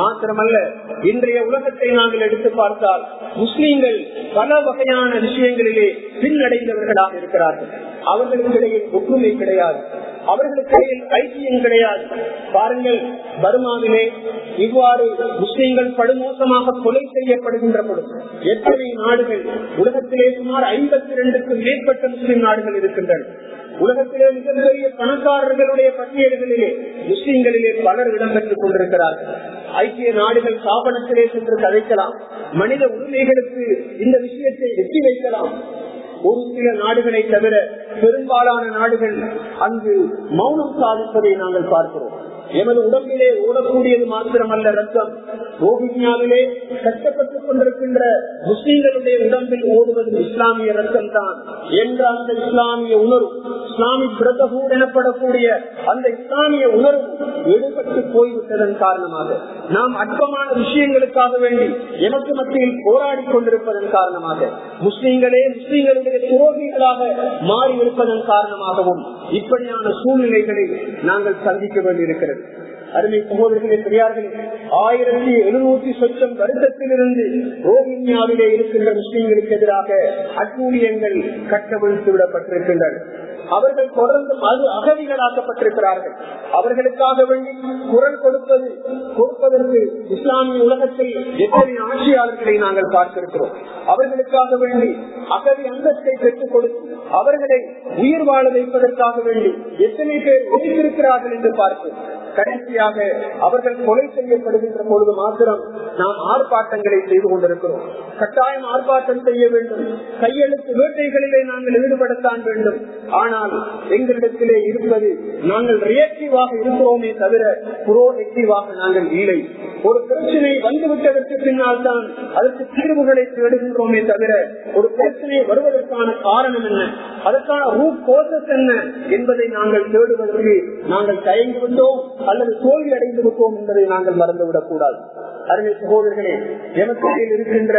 மாத்திரமல்ல இன்றைய உலகத்தை நாங்கள் எடுத்து பார்த்தால் முஸ்லீம்கள் பல வகையான விஷயங்களிலே பின்னடைந்தவர்களாக இருக்கிறார்கள். அவர்களுக்கிடையே ஒற்றுமை கிடையாது. அவர்களுக்கு ஐக்கியம் கிடையாது. பாருங்கள் பர்மாவிலே இவ்வாறு முஸ்லிம்கள் படுமோசமாக கொலை செய்யப்படுகின்ற பொழுது எத்தனை நாடுகள் உலகத்திலே சுமார் ஐம்பத்தி இரண்டுக்கும் மேற்பட்ட முஸ்லிம் நாடுகள் இருக்கின்றன. உலகத்திலே மிகப்பெரிய பணக்காரர்களுடைய பட்டியல்களிலே முஸ்லிம்களிலே பலர் இடம்பெற்றுக் கொண்டிருக்கிறார்கள். ஐக்கிய நாடுகள் ஸ்தாபனத்திலே சென்று கதைக்கலாம் மனித உரிமைகளுக்கு இந்த விஷயத்தை எட்டி வைக்கலாம். ஒரு சில நாடுகளை தவிர பெரும்பாலான நாடுகள் அங்கு மௌனம் சாதிப்பதை நாங்கள் பார்க்கிறோம். எமது உடம்பிலே ஓடக்கூடியது மாத்திரமல்ல ரத்தம். ரோஹிங்யாவிலே கஷ்டப்பட்டுக் கொண்டிருக்கின்ற முஸ்லீம்களுடைய உடம்பில் ஓடுவது இஸ்லாமிய ரத்தம் தான் என்ற அந்த இஸ்லாமிய உணர்வு இஸ்லாமிக் பிரதகூர் எனப்படக்கூடிய அந்த இஸ்லாமிய உணர்வு எடுபட்டு போய்விட்டதன் காரணமாக நாம் அற்பமான விஷயங்களுக்காக வேண்டி எமக்கு மத்தியில் போராடி கொண்டிருப்பதன் காரணமாக முஸ்லீம்களே முஸ்லீம்களுடைய துரோகிகளாக மாறி இருப்பதன் காரணமாகவும் இப்படியான சூழ்நிலைகளை நாங்கள் சந்திக்க வேண்டியிருக்கிறது. அருமை சகோதரர்களே பெரியார்களே ஆயிரத்தி எழுநூத்தி சொச்சம் வருடத்திலிருந்து ரோஹிங்யாவிலே இருக்கின்ற முஸ்லீம்களுக்கு எதிராக அட்டூழியங்கள் கட்டவிழ்த்து விடப்பட்டிருக்கின்றன. அவர்கள் தொடர்ந்து மது அகதிகளாக்கப்பட்டிருக்கிறார்கள். அவர்களுக்காக வேண்டி குரல் கொடுப்பது கொடுப்பதற்கு இஸ்லாமிய உலகத்தில் எத்தனை ஆட்சியாளர்களை நாங்கள் பார்த்திருக்கிறோம். அவர்களுக்காக வேண்டி அகதி அந்தஸ்தை பெற்றுக் கொடுத்து அவர்களை உயிர் வாழ வைப்பதற்காக வேண்டி எத்தனை பேர் ஒதுக்கியிருக்கிறார்கள் என்று பார்ப்போம் கடைசியாக அவர்கள் கொலை செய்யப்படுகின்ற பொழுது மாத்திரம் நாம் ஆர்ப்பாட்டங்களை செய்து கொண்டிருக்கிறோம். கட்டாயம் ஆர்ப்பாட்டம் செய்ய வேண்டும். கையெழுத்து வேட்டைகளிலே நாங்கள் ஈடுபடத்தான் வேண்டும். ஆனால் ஆனால் எங்களிடத்திலே இருப்பது நாங்கள் ரியாக்டிவாக இருக்கிறோமே தவிர புரோஆக்டிவாக நாங்கள் இல்லை. ஒரு பிரச்சனை வந்துவிட்டதற்கு பின்னால் தான் அதற்கு தீர்வுகளை தேடுகின்றோமே தவிர ஒரு பிரச்சனை வருவதற்கான காரணம் என்ன? அதற்கான ரூட் கோசஸ் என்ன என்பதை நாங்கள் தேடுவதற்கு நாங்கள் தயங்கி விட்டோம் அல்லது தோல்வி அடைந்து விட்டோம் என்பதை நாங்கள் மறந்துவிடக் கூடாது அருமை சகோதரர்களே எனக்கு இருக்கின்ற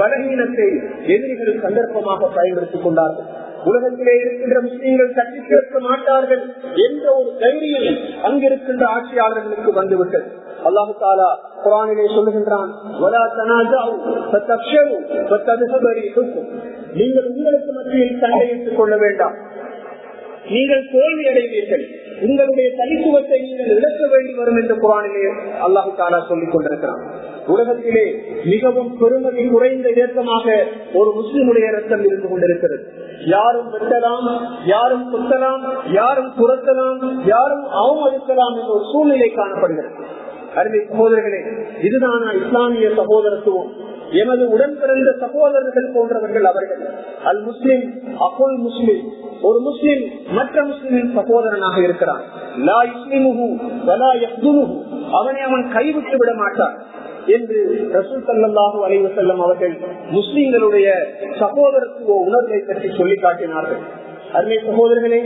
பலகீனத்தை எதிரிகள் சந்தர்ப்பமாக பயன்படுத்திக் கொண்டார்கள். உலகத்திலே இருக்கின்ற முஸ்லீம்கள் தட்டி கேட்க மாட்டார்கள் என்ற ஒரு தைரியம் அங்கிருக்கின்ற ஆட்சியாளர்களுக்கு வந்துவிட்டது. அல்லாஹு தாலா குரானிலே சொல்லுகின்றான் நீங்கள் உங்களுக்கு மத்தியில் சண்டையிட்டுக் கொள்ள வேண்டாம். நீங்கள் தோல்வி அடைவீர்கள் உங்களுடைய தனித்துவத்தை நீங்கள் இழக்க வேண்டி வரும் என்று குரானிலே அல்லாஹு தாலா சொல்லிக் கொண்டிருக்கிறான். உலகத்திலே மிகவும் பெருமதி குறைந்த இயக்கமாக ஒரு முஸ்லிமுடைய ரத்தம் இருந்து கொண்டிருக்கிறது. யாரும் வெட்டலாம் யாரும் குத்தலாம் யாரும் துரத்தலாம் யாரும் அவமதிக்கலாம் என்ற ஒரு சூழ்நிலை காணப்படுகிறது. அருமை சகோதரர்களே இதுதான் இஸ்லாமிய சகோதரத்துவம்? எமது உடன் பிறந்த சகோதரர்கள் போன்றவர்கள் அவர்கள். அல் முஸ்லிம் அப்புல் முஸ்லிம். ஒரு முஸ்லிம் மற்ற முஸ்லிமின் சகோதரனாக இருக்கிறான். அவனை அவன் கைவிட்டு விட மாட்டான். என்று ரசூல் சல்லாஹூ அலைவு அவர்கள் முஸ்லிம்களுடைய சகோதரத்துவ உணர்வை பற்றி சொல்லி காட்டினார்கள். அருமை சகோதரர்களே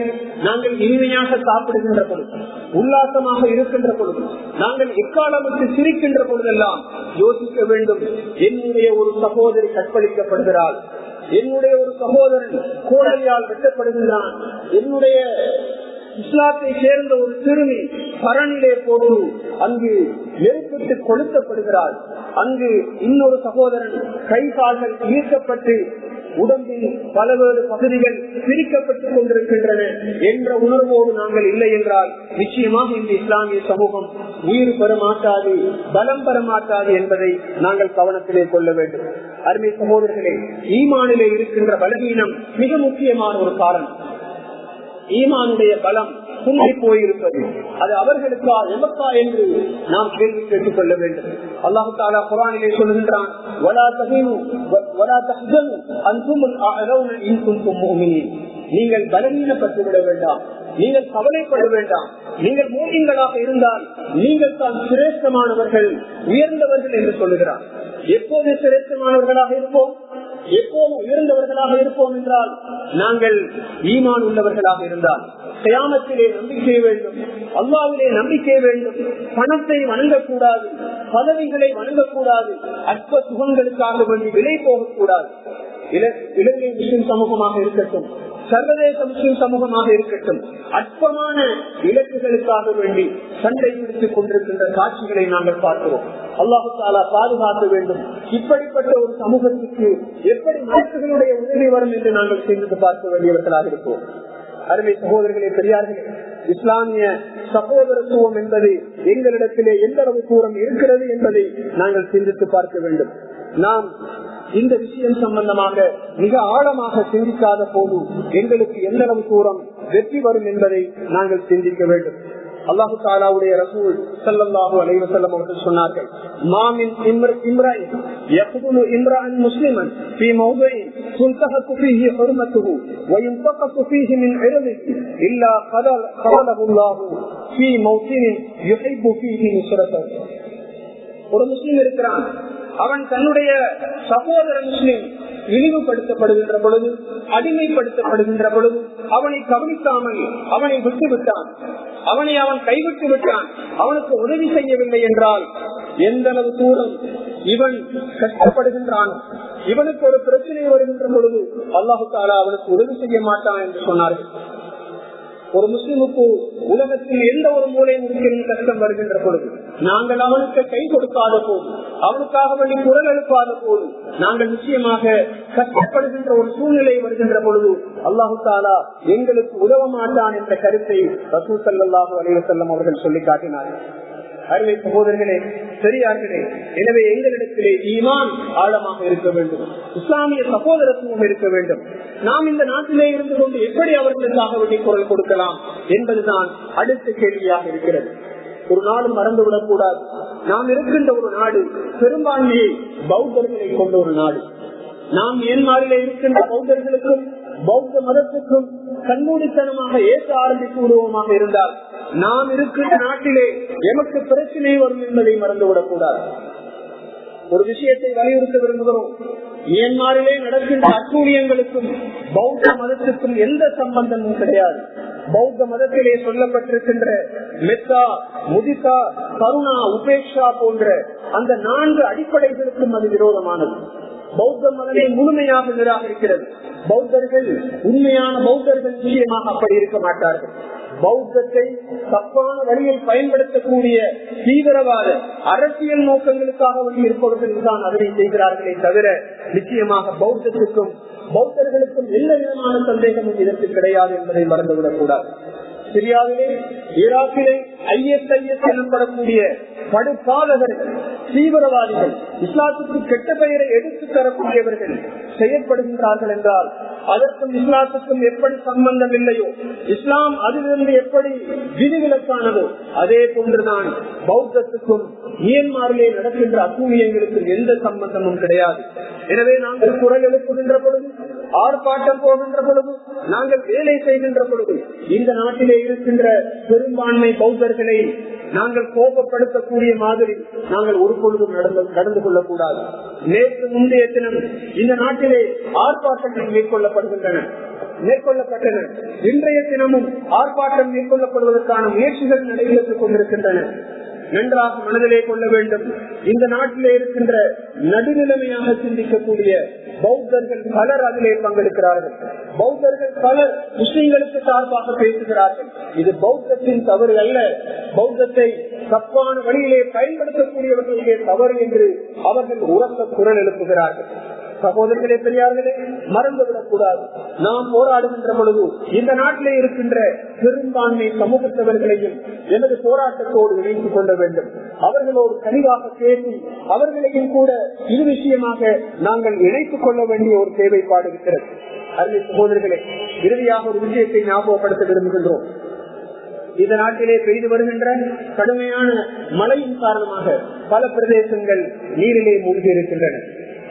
நாங்கள் இனிமையாக சாப்பிடுகின்ற பொழுது உல்லாசமாக இருக்கின்ற பொழுது நாங்கள் எக்காலமுக்கு சிரிக்கின்ற பொழுதெல்லாம் யோசிக்க வேண்டும். என்னுடைய ஒரு சகோதரி கற்பழிக்கப்படுகிறாள். என்னுடைய ஒரு சகோதரன் கோடலியால் வெட்டப்படுகின்றான் என்னுடைய இஸ்லாத்தை சேர்ந்த ஒரு சிறுமி பரணிலே போட்டு அங்கு நெருப்பிட்டு கொளுத்தப்படுகிறாள். அங்கு இன்னொரு சகோதரன் கை கால்கள் ஈர்க்கப்பட்டு உடம்பின் பலவேறு பகுதிகள் பிரிக்கப்பட்டுக் கொண்டிருக்கின்றன என்ற உணர்வோடு நாங்கள் இல்லை என்றால் நிச்சயமாக இந்த இஸ்லாமிய சமூகம் உயிர் பெறமாட்டாது பலம் பெறமாட்டாது என்பதை நாங்கள் கவனத்திலே கொள்ள வேண்டும். அருமை சகோதரர்களே ஈமானிலே இருக்கின்ற பலவீனம் மிக முக்கியமான ஒரு காரணம். ஈமானுடைய பலம் குன்றி போயிருப்பது அது அவர்களுக்கா எமக்கா என்று நாம் கேள்வி கேட்டுக் கொள்ள வேண்டும். அல்லாஹு தாலா குரானிலே சொல்லுகின்றான் நீங்கள் பலவீனப்பட்டு விட வேண்டாம். நீங்கள் கவலைப்பட வேண்டாம். நீங்கள் மூலிங்களாக இருந்தால் நீங்கள் தான் சிரேஷ்டமானவர்கள் உயர்ந்தவர்கள் என்று சொல்லுகிறார். எப்போது சிரேஷ்டமானவர்களாக இருப்போம்? எப்போது உயர்ந்தவர்களாக இருப்போம் என்றால் நாங்கள் ஈமான் உள்ளவர்களாக இருந்தால் கயாமத்திலே நம்பிக்கை வேண்டும் அல்லாவிலே நம்பிக்கை வேண்டும். பணத்தை வணங்கக்கூடாது பதவிகளை வணங்கக்கூடாது அற்ப சுகங்களுக்காக வேண்டி விலை போகக்கூடாது. இலங்கை முஸ்லிம் சமூகமாக இருக்கட்டும் சர்வதேச முஸ்லிம் சமூகமாக இருக்கட்டும் அற்பமான இலக்குகளுக்காக வேண்டி சண்டை பிடித்துக் கொண்டிருக்கின்ற காட்சிகளை நாங்கள் பார்க்கிறோம். அல்லாஹு தாலா பாதுகாக்க வேண்டும். இப்படிப்பட்ட ஒரு சமூகத்துக்கு எப்படி மனசுகளுடைய உதவி வரும் என்று நாங்கள் சேர்ந்து பார்க்க வேண்டியவர்களாக இருப்போம். அருமை சகோதரர்களே பெரியார்களே இஸ்லாமிய சகோதரத்துவம் என்பது எங்களிடத்திலே எந்த அளவு தூரம் இருக்கிறது என்பதை நாங்கள் சிந்தித்து பார்க்க வேண்டும். நாம் இந்த விஷயம் சம்பந்தமாக மிக ஆழமாக சிந்திக்காத போது எங்களுக்கு எந்த அளவு தூரம் வெற்றி வரும் என்பதை நாங்கள் சிந்திக்க வேண்டும் அல்லாஹு தாலாவுடைய ரசூல் சல்லாஹூ அலைவசல்லம் அவர்கள் சொன்னார்கள் மாமின் இம்ரான் இம்ரான் முஸ்லிமன் في موضع تنتهك فيه حرمته وينتقص فيه من عرضه إلا قبله الله ஒரு முஸ்லீம் இருக்கிறான் அவன் தன்னுடைய சகோதர முஸ்லீம் இழிவுபடுத்தப்படுகின்ற பொழுது அடிமைப்படுத்தப்படுகின்ற பொழுது அவனை கவனிக்காமல் அவனை விட்டு விட்டான் அவனை அவன் கைவிட்டு விட்டான். அவனுக்கு உதவி செய்யவில்லை என்றால் எந்த அளவு தூரம் இவன் கஷ்டப்படுகின்றான் இவனுக்கு ஒரு பிரச்சனை வருகின்ற பொழுது அல்லாஹு தாலா அவனுக்கு உதவி செய்ய மாட்டான் என்று சொன்னார்கள். ஒரு முஸ்லிமுக்கு உலகத்தில் எந்த ஒரு மூலையும் முறையிலும் கஷ்டம் வருகின்ற பொழுது நாங்கள் அவனுக்கு கை கொடுக்காத போது அவனுக்காக வேண்டி குரல் எழுப்பாத போது நாங்கள் நிச்சயமாக கஷ்டப்படுகின்ற ஒரு சூழ்நிலை வருகின்ற பொழுது அல்லாஹு தாலா எங்களுக்கு உதவ மாட்டான் என்ற கருத்தை ரசூ சல்லாஹூ அலைவசல்லம் அவர்கள் சொல்லி காட்டினார்கள். அருமை சகோதரர்களே பெரியார்களே எனவே எங்களிடத்திலே ஈமான் ஆழமாக இருக்க வேண்டும். இஸ்லாமிய சகோதரத்துவம் இருக்க வேண்டும். நாம் இந்த நாட்டிலே இருந்து கொண்டு எப்படி அவர்களுக்காக வேண்டிய குரல் கொடுக்கலாம் என்பதுதான் அடுத்த கேள்வியாக இருக்கிறது. ஒரு நாடு மறந்துவிடக் கூடாது. நாம் இருக்கின்ற ஒரு நாடு பெரும்பான்மையை பௌத்தர்களை கொண்ட ஒரு நாடு. நாம் மியன்மாரிலே இருக்கின்ற பௌத்தர்களுக்கும் பௌத்த மதத்துக்கும் கண்மூடித்தனமாக ஏற்ற ஆரம்பித்து விடுவோமாக இருந்தால் நாம் இருக்கின்ற நாட்டிலே எமக்கு பிரச்சனை வரும் என்பதை மறந்துவிடக் கூடாது ஒரு விஷயத்தை வலியுறுத்த விரும்புகிறோம். மியன்மாரிலே நடக்கின்ற அட்டூழியங்களுக்கும் பௌத்த மதத்துக்கும் எந்த சம்பந்தமும் கிடையாது. பௌத்த மதத்திலே சொல்லப்பட்டிருக்கின்ற மெத்தா முதிசா கருணா உபேக்ஷா போன்ற அந்த நான்கு அடிப்படைகளுக்கும் அது விரோதமானது. பௌத்த மதமே முழுமையாக நிராகரிக்கிறது. பௌத்தர்கள் உண்மையான பௌத்தர்கள் நிச்சயமாக அப்படி இருக்க மாட்டார்கள். பௌத்தத்தை தப்பான வழியில் பயன்படுத்தக்கூடிய தீவிரவாத அரசியல் நோக்கங்களுக்காக வழி இருப்பவர்கள் தான் அதனை செய்கிறார்களே தவிர நிச்சயமாக பௌத்தத்துக்கும் பௌத்தர்களுக்கும் எந்த விதமான சந்தேகமும் இதற்கு கிடையாது என்பதை மறந்துவிடக் கூடாது சிரியாவிலே ஈராக்கிலே ஐஎஸ்ஐஎஸ் எனப்படக்கூடிய படுபாதகர்கள் தீவிரவாதிகள் இஸ்லாத்துக்கு கெட்ட பெயரை எடுத்து தரக்கூடியவர்கள் செயற்படுகின்றார்கள் என்றால் அதற்கும் இஸ்லாத்துக்கும் எப்படி சம்பந்தம் இல்லையோ இஸ்லாம் அதிலிருந்து எப்படி விதிவிலக்கானதோ அதே போன்றுதான் பௌத்தத்துக்கும் மியன்மாரிலே நடக்கின்ற அசூழியங்களுக்கு எந்த சம்பந்தமும் கிடையாது. எனவே நாங்கள் குரல் எழுப்புகின்ற பொழுது ஆர்ப்பாட்டம் போகின்ற பொழுது நாங்கள் வேலை செய்கின்ற பொழுது இந்த நாட்டிலே இருக்கின்ற பெரும்பான்மை பௌத்தர்களை நாங்கள் கோபப்படுத்தக்கூடிய மாதிரி நாங்கள் ஒரு பொழுதும் நடந்து கொள்ளக்கூடாது. நேற்று முந்தைய தினம் இந்த நாட்டிலே ஆர்ப்பாட்டங்கள் மேற்கொள்ள மேற்கொள்ளப்படுகின்றன மேற்கொள்ளப்பட்டன. இன்றைய தினமும் ஆர்ப்பாட்டம் மேற்கொள்ளப்படுவதற்கான முயற்சிகள் நடைபெற்றுக் கொண்டிருக்கின்றன. நன்றாக மனதிலே கொள்ள வேண்டும். இந்த நாட்டிலே இருக்கின்ற நடுநிலைமையாக சிந்திக்கக்கூடிய பௌத்தர்கள் பலர் அதிலே பங்கெடுக்கிறார்கள். பௌத்தர்கள் பலர் முஸ்லிம்களுக்கு சார்பாக பேசுகிறார்கள். இது பௌத்தத்தின் தவறு அல்ல. பௌத்தத்தை தப்பான வழியிலே பயன்படுத்தக்கூடியவர்களுடைய தவறு என்று அவர்கள் உரத்த குரல் எழுப்புகிறார்கள். சகோதரர்களே பெரியார்களே மறந்துவிடக் கூடாது நாம் போராடுகின்ற பொழுது இந்த நாட்டிலே இருக்கின்ற பெரும்பான்மை சமூகத்தவர்களையும் எனது போராட்டத்தோடு இணைத்துக் கொள்ள வேண்டும். அவர்களோடு கனிவாக பேசி அவர்களையும் கூட இது விஷயமாக நாங்கள் இணைத்துக் கொள்ள வேண்டிய ஒரு தேவைப்பாடு இருக்கிறது. அருமை சகோதரர்களே இறுதியாக ஒரு விஷயத்தை ஞாபகப்படுத்த விரும்புகின்றோம். இந்த நாட்டிலே பெய்து வருகின்ற கடுமையான மழையின் காரணமாக பல பிரதேசங்கள் நீரிலே மூழ்கி இருக்கின்றன.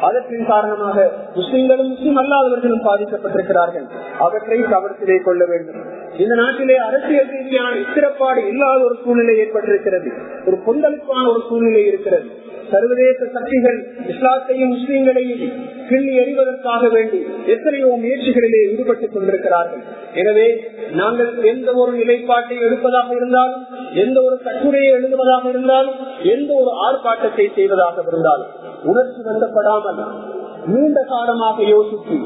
அதற்கின் காரணமாக முஸ்லிம்களும் முஸ்லிம் அல்லாதவர்களும் பாதிக்கப்பட்டிருக்கிறார்கள். அவற்றை கவனத்திலே கொள்ள வேண்டும். இந்த நாட்டிலே அரசியல் ரீதியான சிறப்பாடு இல்லாத ஒரு சூழ்நிலை ஏற்பட்டிருக்கிறது. ஒரு கொந்தளிப்பான ஒரு சூழ்நிலை இருக்கிறது. சர்வதேச சக்திகள் இஸ்லாத்தையும் முஸ்லீம்களையும் கிள்ளி எறிவதற்காக வேண்டி எத்தனையோ முயற்சிகளிலே ஈடுபட்டுக் கொண்டிருக்கிறார்கள். எனவே நாங்கள் எந்த ஒரு நிலைப்பாட்டை எடுப்பதாக இருந்தாலும் எந்த ஒரு கட்டுரையை எழுதுவதாக இருந்தாலும் எந்த ஒரு ஆர்ப்பாட்டத்தை செய்வதாக இருந்தாலும் உணர்ச்சி வந்தப்படாமல் நீண்ட காலமாக யோசித்து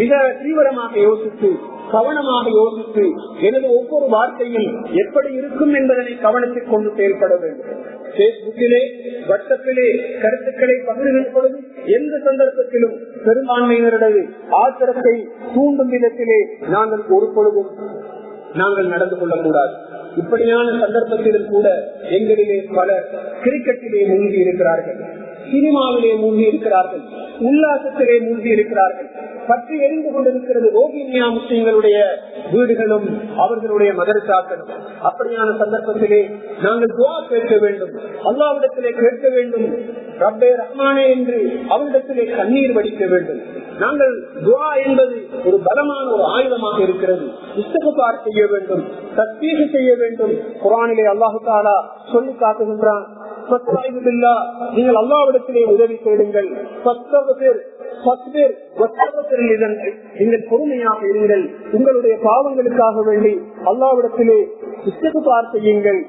மிக தீவிரமாக யோசித்து கவனமாக யோசித்து எனது ஒவ்வொரு வார்த்தையும் எப்படி இருக்கும் என்பதனை கவனத்தில் கொண்டு செயல்பட வேண்டும். பேஸ்புக்கிலே வாட்ஸ்அப்பிலே கருத்துக்களை பகிர்ந்து பொழுது எந்த சந்தர்ப்பத்திலும் பெரும்பான்மையினரிடையே ஆத்திரத்தை தூண்டும் விதத்திலே நாங்கள் ஒரு பொழுதும் நாங்கள் நடந்து கொள்ளக்கூடாது. இப்படியான சந்தர்ப்பத்திலும் கூட எங்களிலே பலர் கிரிக்கெட்டிலே மூழ்கி இருக்கிறார்கள். சினிமாவிலே மூழ்கி இருக்கிறார்கள். உல்லாசத்திலே மூழ்கி இருக்கிறார்கள். பற்றி எரிந்து கொண்டிருக்கிறது ரோஹிங்கியா முஸ்லிம்களுடைய வீடுகளும் அவர்களுடைய மதரசாக்களும். அப்படியான சந்தர்ப்பத்திலே நாங்கள் துவா கேட்க வேண்டும். அல்லாவிடத்திலே கேட்க வேண்டும். ரப்பே ரஹ்மானே என்று அவரிடத்திலே கண்ணீர் வடிக்க வேண்டும். நாங்கள் துவா என்பது ஒரு பலமான ஒரு ஆயுதமாக இருக்கிறது. இஸ்தகபார் செய்ய வேண்டும். தத்தீக செய்ய வேண்டும். குரானிலே அல்லாஹு தாலா சொல்லி காட்டுகின்றான் நீங்கள் அல்லாவிடத்திலே உதவி தேடுங்கள். நீங்கள் பொறுமையாக இருங்கள். உங்களுடைய பாவங்களுக்காக வேண்டி அல்லாவிடத்திலே இஸ்தகுபார் செய்யுங்கள்.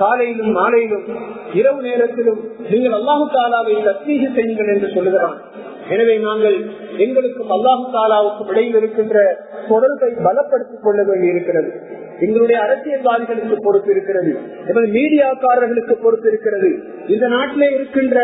காலையிலும் மாலையிலும் இரவு நேரத்திலும் நீங்கள் அல்லாஹு தாலாவை தத்தீக செய்யுங்கள் என்று சொல்லுகிறான். எனவே நாங்கள் எங்களுக்கும் அல்லாஹு தாலாவுக்கும் இடையில் இருக்கின்ற தொடர்பை பலப்படுத்திக் கொள்ள வேண்டி இருக்கிறது எங்களுடைய அரசியல்வாதிகளுக்கு பொறுப்பு இருக்கிறது எமது மீடியாக்காரர்களுக்கு பொறுப்பு இருக்கிறது இந்த நாட்டிலே இருக்கின்ற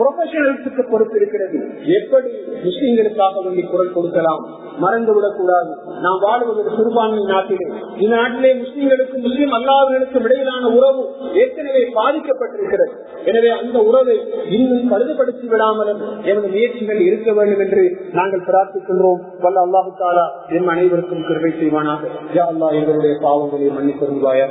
ப்ரொபஷனல்ஸுக்கு பொறுப்பு இருக்கிறது. எப்படி முஸ்லிம்களுக்காக வேண்டி குரல் கொடுக்கலாம்? மறந்து விடக்கூடாது நாம் வாழ்வது சிறுபான்மை நாட்டிலே. இந்த நாட்டிலே முஸ்லீம்களுக்கும் முஸ்லீம் அல்லாதவர்களுக்கும் இடையிலான உறவு ஏற்கனவே பாதிக்கப்பட்டிருக்கிறது. எனவே அந்த உறவை இன்னும் பழுதுபடுத்தி விடாமலும் எனது முயற்சிகள் இருக்க வேண்டும் என்று நாங்கள் பிரார்த்திக்கின்றோம். வல்ல அல்லாஹு தாலா என் அனைவருக்கும் கிருபை செய்வானாக. யா அல்லா எங்களுடைய பாவங்களை மன்னிப்பருவாயா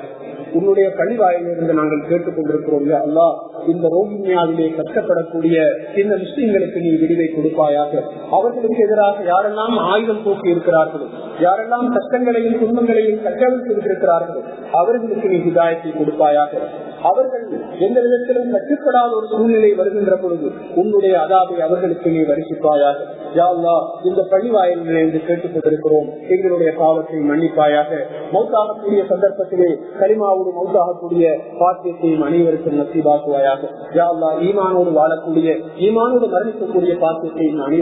உன்னுடைய கழிவாயிலிருந்து நாங்கள் கேட்டுக் கொண்டிருக்கிறோம். அல்லா இந்த ரோஹிங்யாவிலே கஷ்டப்படக்கூடிய இந்த முஸ்லிம்களுக்கு நீ விடுவை கொடுப்பாயாக. அவர்களுக்கு எதிராக யாரெல்லாம் ஆயுதம் போக்கி இருக்கிறார்களோ? யாரெல்லாம் கஷ்டங்களையும் துன்பங்களையும் கட்டவிழ்த்திருக்கிறார்களோ அவர்களுக்கு நீ விதாயத்தை கொடுப்பாயாக. அவர்கள் எந்த விதத்திலும் கட்டுப்படாத ஒரு சூழ்நிலை வருகின்ற பொழுது உன்னுடைய அதாவை அவர்களுக்கு நீ வரிசிப்பாயாக யாழ்லா இந்த பள்ளிவாயில்களை என்று கேட்டுக் கொண்டிருக்கிறோம் எங்களுடைய பாவத்தை மன்னிப்பாயாக. மௌத்தாகக்கூடிய சந்தர்ப்பத்திலே கரிமாவோடு மௌத்தாகக்கூடிய பாத்தியத்தையும் அனைவருக்கும் நசீபாக்குவாயாக. யாழ்லா ஈமானோடு வாழக்கூடிய ஈமானோடு மரணிக்கக்கூடிய பாத்தியத்தையும் அனைவரும்